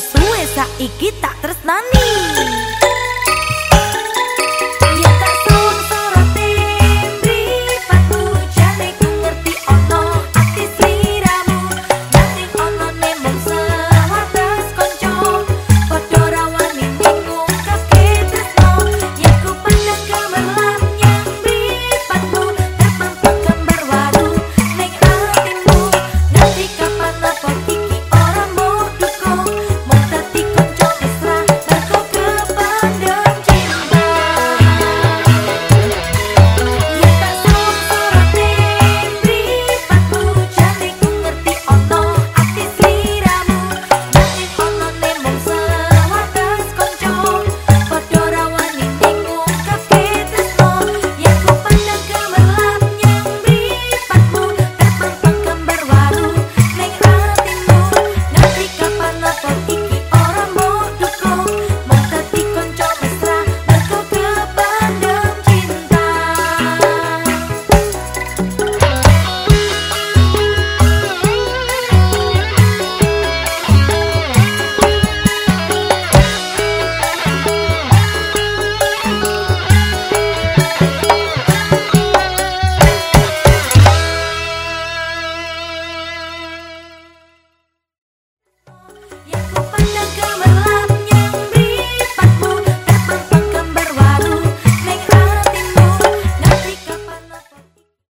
suwe saiki tak tresnani